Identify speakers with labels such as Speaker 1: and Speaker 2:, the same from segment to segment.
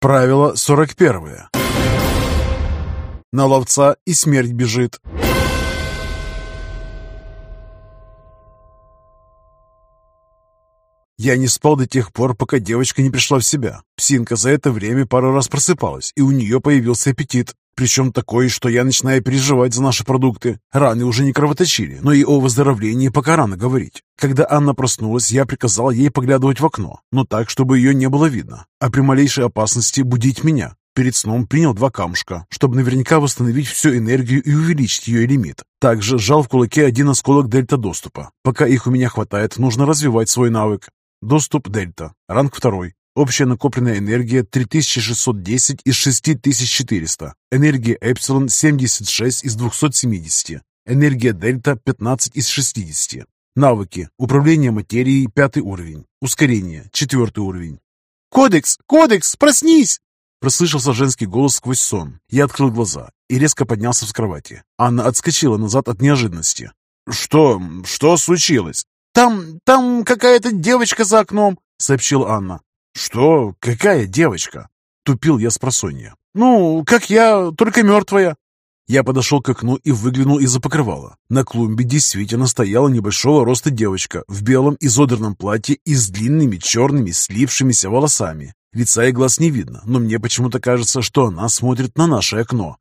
Speaker 1: Правило 41. На ловца и смерть бежит. Я не спал до тех пор, пока девочка не пришла в себя. Псинка за это время пару раз просыпалась, и у нее появился аппетит. Причем такой, что я начинаю переживать за наши продукты. Раны уже не кровоточили, но и о выздоровлении пока рано говорить. Когда Анна проснулась, я приказал ей поглядывать в окно, но так, чтобы ее не было видно, а при малейшей опасности будить меня. Перед сном принял два камушка, чтобы наверняка восстановить всю энергию и увеличить ее лимит. Также сжал в кулаке один осколок дельта доступа. Пока их у меня хватает, нужно развивать свой навык. Доступ дельта. Ранг второй. Общая накопленная энергия 3610 из 6400. Энергия эпсилон 76 из 270. Энергия дельта 15 из 60. Навыки. Управление материей 5 уровень. Ускорение 4 уровень.
Speaker 2: «Кодекс! Кодекс! Проснись!»
Speaker 1: Прослышался женский голос сквозь сон. Я открыл глаза и резко поднялся с кровати. Анна отскочила назад от неожиданности.
Speaker 2: «Что? Что случилось?»
Speaker 1: «Там... там какая-то девочка за окном», — сообщила Анна.
Speaker 2: «Что? Какая девочка?»
Speaker 1: Тупил я с просонья.
Speaker 2: «Ну, как я, только мертвая».
Speaker 1: Я подошел к окну и выглянул из-за покрывала. На клумбе действительно стояла небольшого роста девочка в белом изодранном платье и с длинными черными слившимися волосами. Лица и глаз не видно, но мне почему-то кажется, что она смотрит на наше окно.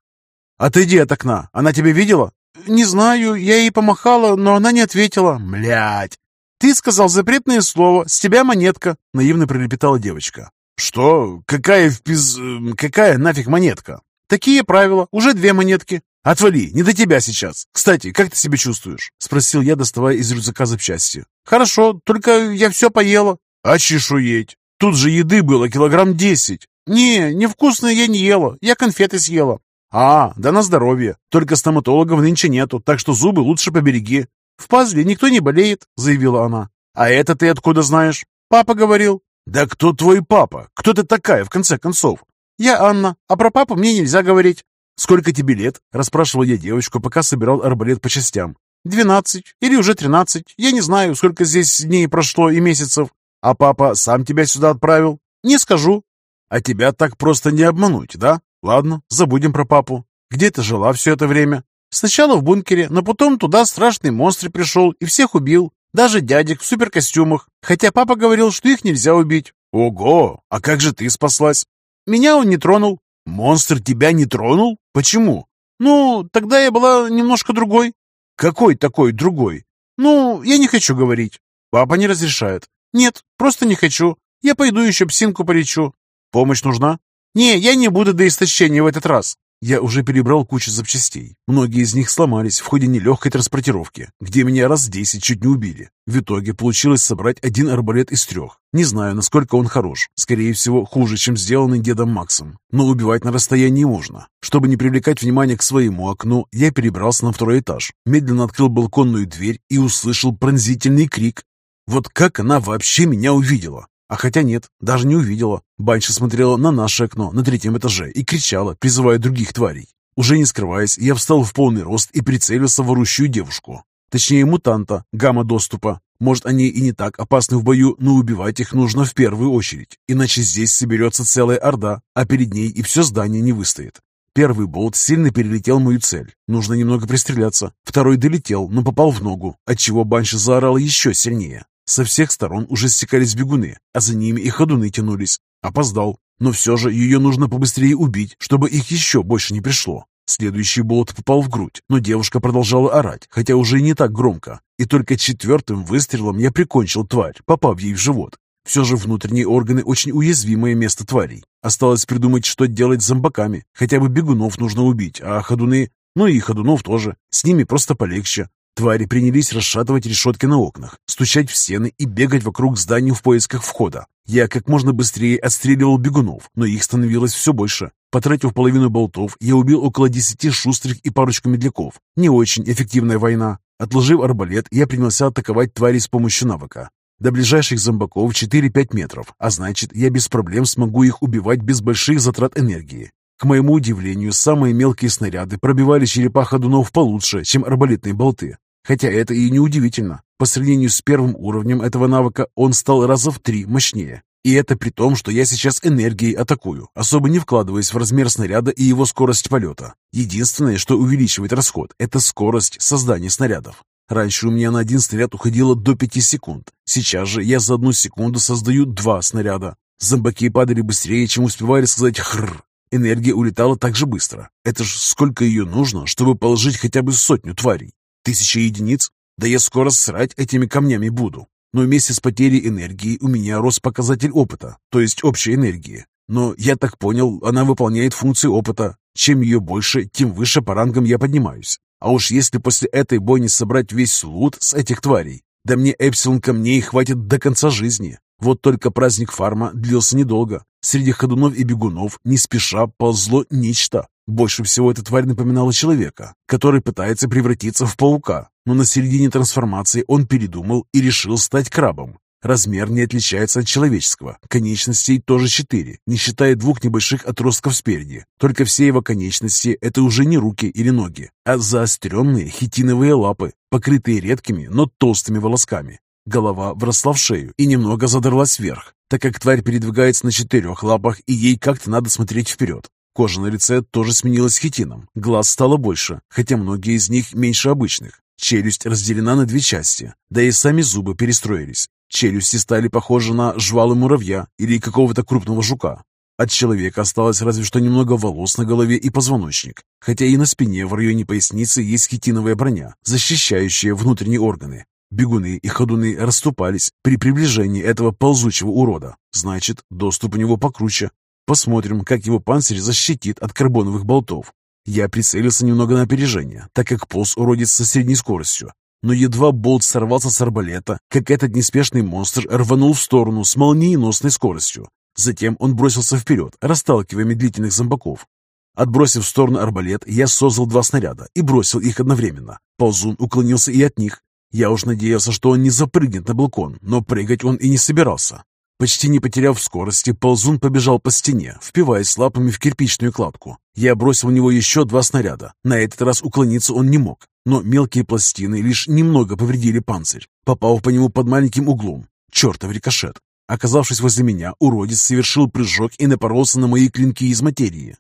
Speaker 2: «Отойди от окна. Она тебя видела?»
Speaker 1: «Не знаю. Я ей помахала, но она не ответила».
Speaker 2: «Млядь!
Speaker 1: «Ты сказал запретное слово, с тебя монетка», — наивно пролепетала девочка.
Speaker 2: «Что? Какая впиз... Какая нафиг монетка?»
Speaker 1: «Такие правила. Уже две монетки».
Speaker 2: «Отвали, не до тебя сейчас. Кстати, как ты себя чувствуешь?»
Speaker 1: — спросил я, доставая из рюкзака запчасти.
Speaker 2: «Хорошо, только я все поела».
Speaker 1: «А чешуеть? Тут же еды было килограмм десять».
Speaker 2: «Не, невкусное я не ела. Я конфеты съела».
Speaker 1: «А, да на здоровье. Только стоматологов нынче нету, так что зубы лучше побереги».
Speaker 2: «В пазле никто не болеет», — заявила она.
Speaker 1: «А это ты откуда знаешь?»
Speaker 2: «Папа говорил».
Speaker 1: «Да кто твой папа? Кто ты такая, в конце концов?»
Speaker 2: «Я Анна, а про папу мне нельзя говорить».
Speaker 1: «Сколько тебе лет?» – расспрашивал я девочку, пока собирал арбалет по частям.
Speaker 2: «Двенадцать или уже тринадцать. Я не знаю, сколько здесь дней прошло и месяцев».
Speaker 1: «А папа сам тебя сюда отправил?»
Speaker 2: «Не скажу».
Speaker 1: «А тебя так просто не обмануть, да? Ладно, забудем про папу. Где ты жила все это время?»
Speaker 2: Сначала в бункере, но потом туда страшный монстр пришел и всех убил. Даже дядек в суперкостюмах. Хотя папа говорил, что их нельзя убить.
Speaker 1: Ого! А как же ты спаслась?
Speaker 2: Меня он не тронул.
Speaker 1: Монстр тебя не тронул? Почему?
Speaker 2: Ну, тогда я была немножко другой.
Speaker 1: Какой такой другой?
Speaker 2: Ну, я не хочу говорить.
Speaker 1: Папа не разрешает.
Speaker 2: Нет, просто не хочу. Я пойду еще псинку полечу.
Speaker 1: Помощь нужна?
Speaker 2: Не, я не буду до истощения в этот раз.
Speaker 1: Я уже перебрал кучу запчастей. Многие из них сломались в ходе нелегкой транспортировки, где меня раз десять чуть не убили. В итоге получилось собрать один арбалет из трех. Не знаю, насколько он хорош. Скорее всего, хуже, чем сделанный дедом Максом. Но убивать на расстоянии можно. Чтобы не привлекать внимание к своему окну, я перебрался на второй этаж, медленно открыл балконную дверь и услышал пронзительный крик. Вот как она вообще меня увидела? А хотя нет, даже не увидела. Банши смотрела на наше окно на третьем этаже и кричала, призывая других тварей. Уже не скрываясь, я встал в полный рост и прицелился в орущую девушку. Точнее, мутанта, гамма-доступа. Может, они и не так опасны в бою, но убивать их нужно в первую очередь, иначе здесь соберется целая орда, а перед ней и все здание не выстоит. Первый болт сильно перелетел мою цель. Нужно немного пристреляться. Второй долетел, но попал в ногу, отчего Банши заорала еще сильнее. Со всех сторон уже стекались бегуны, а за ними и ходуны тянулись. Опоздал, но все же ее нужно побыстрее убить, чтобы их еще больше не пришло. Следующий болт попал в грудь, но девушка продолжала орать, хотя уже не так громко. И только четвертым выстрелом я прикончил тварь, попав ей в живот. Все же внутренние органы очень уязвимое место тварей. Осталось придумать, что делать с зомбаками. Хотя бы бегунов нужно убить, а ходуны... Ну и ходунов тоже. С ними просто полегче. Твари принялись расшатывать решетки на окнах, стучать в стены и бегать вокруг зданий в поисках входа. Я как можно быстрее отстреливал бегунов, но их становилось все больше. Потратив половину болтов, я убил около десяти шустрых и парочку медляков. Не очень эффективная война. Отложив арбалет, я принялся атаковать твари с помощью навыка. До ближайших зомбаков 4-5 метров, а значит, я без проблем смогу их убивать без больших затрат энергии. К моему удивлению, самые мелкие снаряды пробивали черепа ходунов получше, чем арбалетные болты. Хотя это и не удивительно. По сравнению с первым уровнем этого навыка он стал раза в три мощнее. И это при том, что я сейчас энергией атакую, особо не вкладываясь в размер снаряда и его скорость полета. Единственное, что увеличивает расход, это скорость создания снарядов. Раньше у меня на один снаряд уходило до 5 секунд. Сейчас же я за одну секунду создаю два снаряда. Зомбаки падали быстрее, чем успевали сказать «хрррр». Энергия улетала так же быстро. Это ж сколько ее нужно, чтобы положить хотя бы сотню тварей? Тысяча единиц? Да я скоро срать этими камнями буду. Но вместе с потерей энергии у меня рос показатель опыта, то есть общей энергии. Но я так понял, она выполняет функции опыта. Чем ее больше, тем выше по рангам я поднимаюсь. А уж если после этой бойни собрать весь лут с этих тварей, да мне эпсилон камней хватит до конца жизни. Вот только праздник фарма длился недолго. Среди ходунов и бегунов не спеша ползло нечто. Больше всего эта тварь напоминала человека, который пытается превратиться в паука, но на середине трансформации он передумал и решил стать крабом. Размер не отличается от человеческого. Конечностей тоже четыре, не считая двух небольших отростков спереди. Только все его конечности – это уже не руки или ноги, а заостренные хитиновые лапы, покрытые редкими, но толстыми волосками. Голова вросла в шею и немного задралась вверх, так как тварь передвигается на четырех лапах и ей как-то надо смотреть вперед. Кожа на лице тоже сменилась хитином, глаз стало больше, хотя многие из них меньше обычных. Челюсть разделена на две части, да и сами зубы перестроились. Челюсти стали похожи на жвалы муравья или какого-то крупного жука. От человека осталось разве что немного волос на голове и позвоночник, хотя и на спине в районе поясницы есть хитиновая броня, защищающая внутренние органы. Бегуны и ходуны расступались при приближении этого ползучего урода. Значит, доступ у него покруче. Посмотрим, как его панцирь защитит от карбоновых болтов. Я прицелился немного на опережение, так как полз уродец со средней скоростью, но едва болт сорвался с арбалета, как этот неспешный монстр рванул в сторону с молниеносной скоростью. Затем он бросился вперед, расталкивая медлительных зомбаков. Отбросив в сторону арбалет, я создал два снаряда и бросил их одновременно. Ползун уклонился и от них. Я уж надеялся, что он не запрыгнет на балкон, но прыгать он и не собирался. Почти не потеряв скорости, ползун побежал по стене, впиваясь лапами в кирпичную кладку. Я бросил в него еще два снаряда. На этот раз уклониться он не мог, но мелкие пластины лишь немного повредили панцирь, попав по нему под маленьким углом. Чертов рикошет! Оказавшись возле меня, уродец совершил прыжок и напоролся на мои клинки из материи.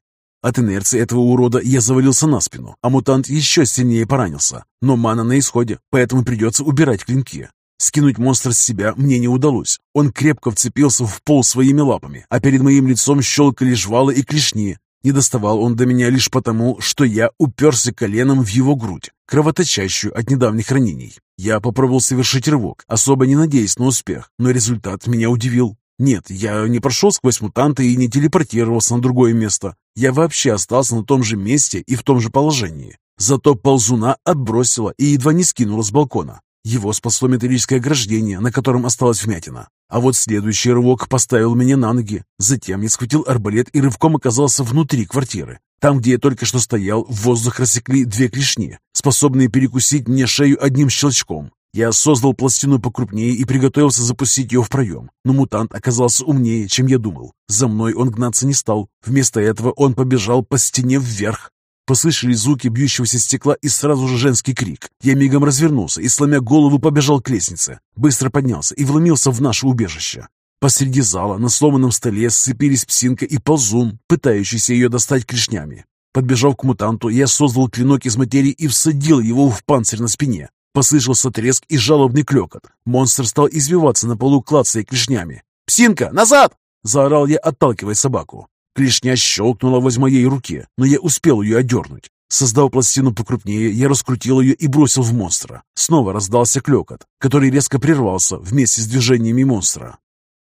Speaker 1: От инерции этого урода я завалился на спину, а мутант еще сильнее поранился. Но мана на исходе, поэтому придется убирать клинки. Скинуть монстра с себя мне не удалось. Он крепко вцепился в пол своими лапами, а перед моим лицом щелкали жвалы и клешни. Не доставал он до меня лишь потому, что я уперся коленом в его грудь, кровоточащую от недавних ранений. Я попробовал совершить рывок, особо не надеясь на успех, но результат меня удивил. Нет, я не прошел сквозь мутанта и не телепортировался на другое место. Я вообще остался на том же месте и в том же положении. Зато ползуна отбросила и едва не скинула с балкона. Его спасло металлическое ограждение, на котором осталась вмятина. А вот следующий рывок поставил меня на ноги. Затем я схватил арбалет и рывком оказался внутри квартиры. Там, где я только что стоял, в воздух рассекли две клешни, способные перекусить мне шею одним щелчком. Я создал пластину покрупнее и приготовился запустить ее в проем. Но мутант оказался умнее, чем я думал. За мной он гнаться не стал. Вместо этого он побежал по стене вверх. Послышались звуки бьющегося стекла и сразу же женский крик. Я мигом развернулся и, сломя голову, побежал к лестнице. Быстро поднялся и вломился в наше убежище. Посреди зала на сломанном столе сцепились псинка и ползун, пытающийся ее достать клешнями. Подбежав к мутанту, я создал клинок из материи и всадил его в панцирь на спине. Послышался треск и жалобный клекот. Монстр стал извиваться на полу, клацая клешнями. «Псинка, назад!» – заорал я, отталкивая собаку. Клешня щелкнула возле моей руке, но я успел ее одернуть. Создав пластину покрупнее, я раскрутил ее и бросил в монстра. Снова раздался клекот, который резко прервался вместе с движениями монстра.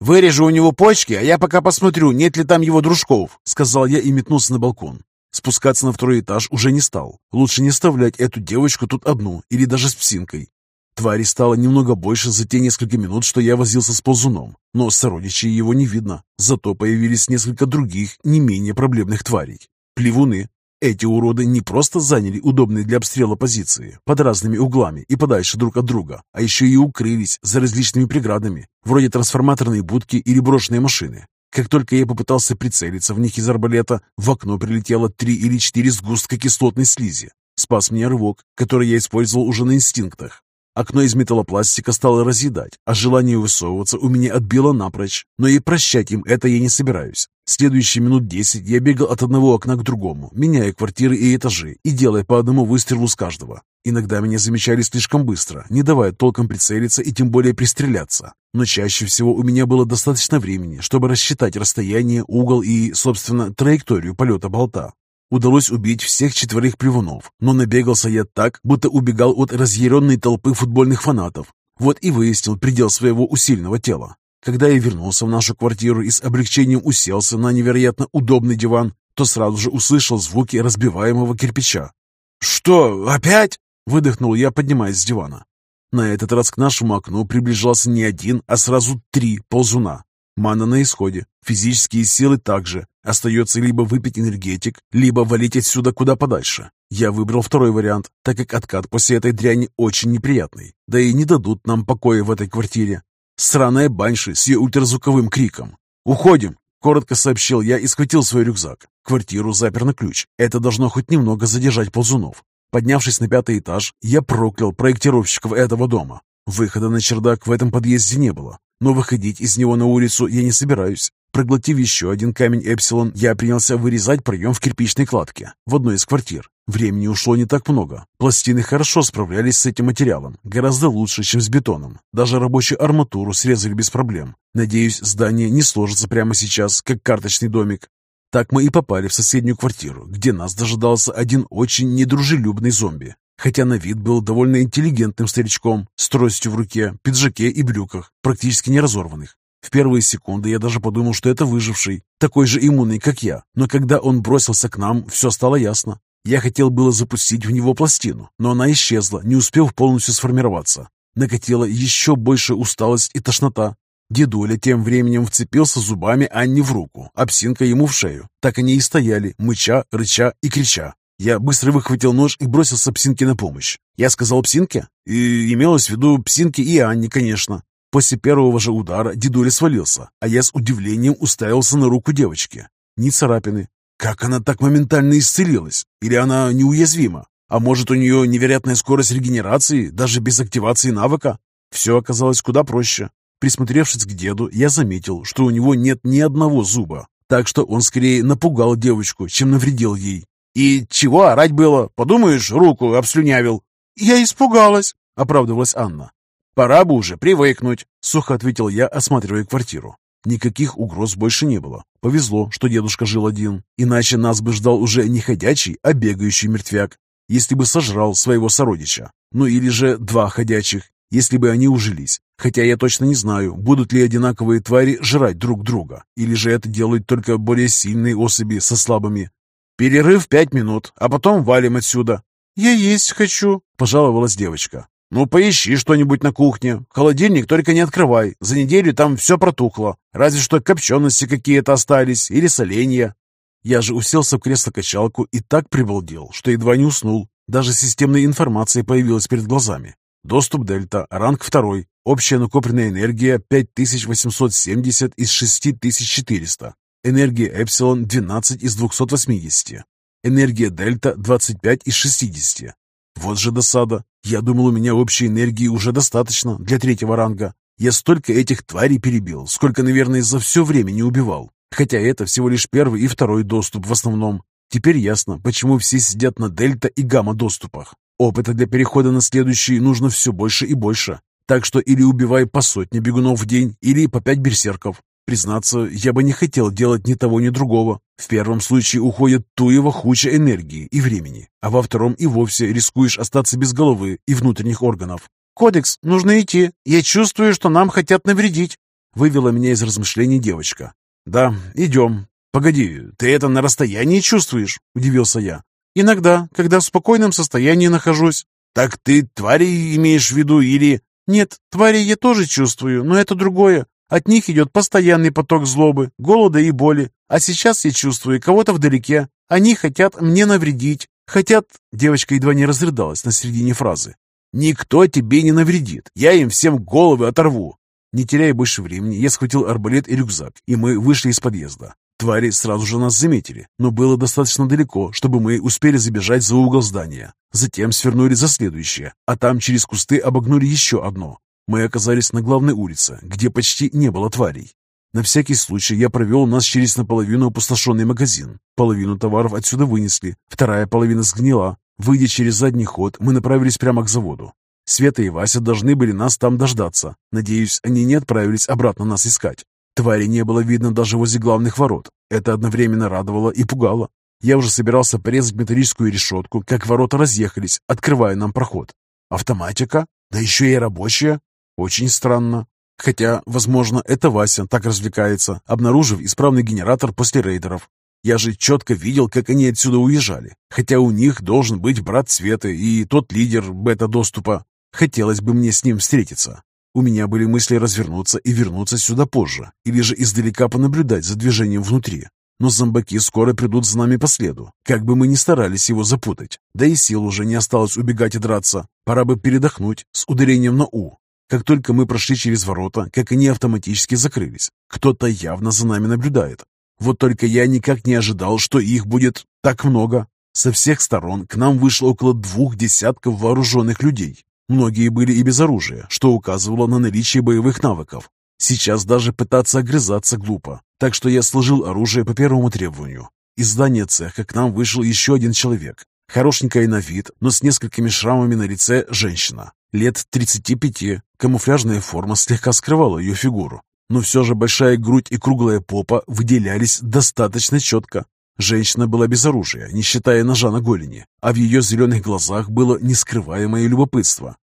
Speaker 1: «Вырежу у него почки, а я пока посмотрю, нет ли там его дружков», — сказал я и метнулся на балкон. Спускаться на второй этаж уже не стал. Лучше не оставлять эту девочку тут одну или даже с псинкой. Твари стало немного больше за те несколько минут, что я возился с ползуном, но сородичей его не видно. Зато появились несколько других, не менее проблемных тварей. Плевуны. Эти уроды не просто заняли удобные для обстрела позиции под разными углами и подальше друг от друга, а еще и укрылись за различными преградами, вроде трансформаторной будки или брошенной машины. Как только я попытался прицелиться в них из арбалета, в окно прилетело три или четыре сгустка кислотной слизи. Спас меня рывок, который я использовал уже на инстинктах. Окно из металлопластика стало разъедать, а желание высовываться у меня отбило напрочь. Но и прощать им это я не собираюсь. Следующие минут десять я бегал от одного окна к другому, меняя квартиры и этажи и делая по одному выстрелу с каждого. Иногда меня замечали слишком быстро, не давая толком прицелиться и тем более пристреляться. Но чаще всего у меня было достаточно времени, чтобы рассчитать расстояние, угол и, собственно, траекторию полета болта. Удалось убить всех четверых плевунов, но набегался я так, будто убегал от разъяренной толпы футбольных фанатов. Вот и выяснил предел своего усиленного тела. Когда я вернулся в нашу квартиру и с облегчением уселся на невероятно удобный диван, то сразу же услышал звуки разбиваемого кирпича. «Что, опять?» — выдохнул я, поднимаясь с дивана. На этот раз к нашему окну приближался не один, а сразу три ползуна. Мана на исходе, физические силы также. Остается либо выпить энергетик, либо валить отсюда куда подальше. Я выбрал второй вариант, так как откат после этой дряни очень неприятный. Да и не дадут нам покоя в этой квартире. Сраная банши с ее ультразвуковым криком. «Уходим!» — коротко сообщил я и схватил свой рюкзак. Квартиру запер на ключ. Это должно хоть немного задержать ползунов. Поднявшись на пятый этаж, я проклял проектировщиков этого дома. Выхода на чердак в этом подъезде не было но выходить из него на улицу я не собираюсь. Проглотив еще один камень Эпсилон, я принялся вырезать проем в кирпичной кладке в одной из квартир. Времени ушло не так много. Пластины хорошо справлялись с этим материалом, гораздо лучше, чем с бетоном. Даже рабочую арматуру срезали без проблем. Надеюсь, здание не сложится прямо сейчас, как карточный домик. Так мы и попали в соседнюю квартиру, где нас дожидался один очень недружелюбный зомби хотя на вид был довольно интеллигентным старичком, с тростью в руке, пиджаке и брюках, практически не разорванных. В первые секунды я даже подумал, что это выживший, такой же иммунный, как я, но когда он бросился к нам, все стало ясно. Я хотел было запустить в него пластину, но она исчезла, не успев полностью сформироваться. Накатила еще больше усталость и тошнота. Дедуля тем временем вцепился зубами Анне в руку, а ему в шею. Так они и стояли, мыча, рыча и крича. Я быстро выхватил нож и бросился Псинке на помощь. Я сказал Псинке? И имелось в виду Псинке и Анне, конечно. После первого же удара дедуля свалился, а я с удивлением уставился на руку девочки. Ни царапины. Как она так моментально исцелилась? Или она неуязвима? А может, у нее невероятная скорость регенерации, даже без активации навыка? Все оказалось куда проще. Присмотревшись к деду, я заметил, что у него нет ни одного зуба, так что он скорее напугал девочку, чем навредил ей. «И чего орать было? Подумаешь, руку обслюнявил». «Я испугалась», — оправдывалась Анна. «Пора бы уже привыкнуть», — сухо ответил я, осматривая квартиру. Никаких угроз больше не было. Повезло, что дедушка жил один, иначе нас бы ждал уже не ходячий, а бегающий мертвяк, если бы сожрал своего сородича. Ну или же два ходячих, если бы они ужились. Хотя я точно не знаю, будут ли одинаковые твари жрать друг друга, или же это делают только более сильные особи со слабыми. Перерыв пять минут, а потом валим отсюда».
Speaker 2: «Я есть хочу», — пожаловалась девочка.
Speaker 1: «Ну, поищи что-нибудь на кухне. Холодильник только не открывай. За неделю там все протухло. Разве что копчености какие-то остались или соленья». Я же уселся в кресло-качалку и так прибалдел, что едва не уснул. Даже системная информация появилась перед глазами. Доступ Дельта, ранг 2, общая накопленная энергия 5870 из 6400. Энергия Эпсилон 12 из 280. Энергия Дельта 25 из 60. Вот же досада. Я думал, у меня общей энергии уже достаточно для третьего ранга. Я столько этих тварей перебил, сколько, наверное, за все время не убивал. Хотя это всего лишь первый и второй доступ в основном. Теперь ясно, почему все сидят на дельта и гамма доступах. Опыта для перехода на следующий нужно все больше и больше. Так что или убивай по сотне бегунов в день, или по пять берсерков. Признаться, я бы не хотел делать ни того, ни другого. В первом случае уходит туево хуча энергии и времени, а во втором и вовсе рискуешь остаться без головы и внутренних органов.
Speaker 2: «Кодекс, нужно идти. Я чувствую, что нам хотят навредить», — вывела меня из размышлений девочка.
Speaker 1: «Да, идем. Погоди, ты это на расстоянии чувствуешь?» — удивился я.
Speaker 2: «Иногда, когда в спокойном состоянии нахожусь».
Speaker 1: «Так ты твари имеешь в виду или...»
Speaker 2: «Нет, твари я тоже чувствую, но это другое. От них идет постоянный поток злобы, голода и боли. А сейчас я чувствую кого-то вдалеке. Они хотят мне навредить. Хотят...» Девочка едва не разрыдалась на середине фразы.
Speaker 1: «Никто тебе не навредит. Я им всем головы оторву».
Speaker 2: Не теряя больше времени, я схватил арбалет и рюкзак, и мы вышли из подъезда.
Speaker 1: Твари сразу же нас заметили, но было достаточно далеко, чтобы мы успели забежать за угол здания. Затем свернули за следующее, а там через кусты обогнули еще одно. Мы оказались на главной улице, где почти не было тварей. На всякий случай я провел нас через наполовину опустошенный магазин. Половину товаров отсюда вынесли, вторая половина сгнила. Выйдя через задний ход, мы направились прямо к заводу. Света и Вася должны были нас там дождаться. Надеюсь, они не отправились обратно нас искать. Твари не было видно даже возле главных ворот. Это одновременно радовало и пугало. Я уже собирался порезать металлическую решетку, как ворота разъехались, открывая нам проход. Автоматика? Да еще и рабочая? Очень странно. Хотя, возможно, это Вася так развлекается, обнаружив исправный генератор после рейдеров. Я же четко видел, как они отсюда уезжали. Хотя у них должен быть брат Светы и тот лидер бета-доступа. Хотелось бы мне с ним встретиться. У меня были мысли развернуться и вернуться сюда позже, или же издалека понаблюдать за движением внутри. Но зомбаки скоро придут за нами по следу, как бы мы ни старались его запутать. Да и сил уже не осталось убегать и драться. Пора бы передохнуть с ударением на «у». Как только мы прошли через ворота, как они автоматически закрылись. Кто-то явно за нами наблюдает. Вот только я никак не ожидал, что их будет так много. Со всех сторон к нам вышло около двух десятков вооруженных людей. Многие были и без оружия, что указывало на наличие боевых навыков. Сейчас даже пытаться огрызаться глупо, так что я сложил оружие по первому требованию. Из здания цеха к нам вышел еще один человек. Хорошенькая на вид, но с несколькими шрамами на лице женщина. Лет 35, камуфляжная форма слегка скрывала ее фигуру. Но все же большая грудь и круглая попа выделялись достаточно четко. Женщина была без оружия, не считая ножа на голени, а в ее зеленых глазах было нескрываемое любопытство.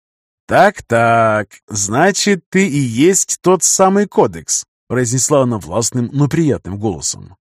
Speaker 1: «Так-так, значит, ты и есть тот самый кодекс», произнесла она властным, но приятным голосом.